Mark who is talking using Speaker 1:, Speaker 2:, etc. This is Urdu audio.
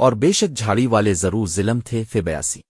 Speaker 1: اور بے شک جھاڑی والے ضرور ظلم تھے فے بیاسی۔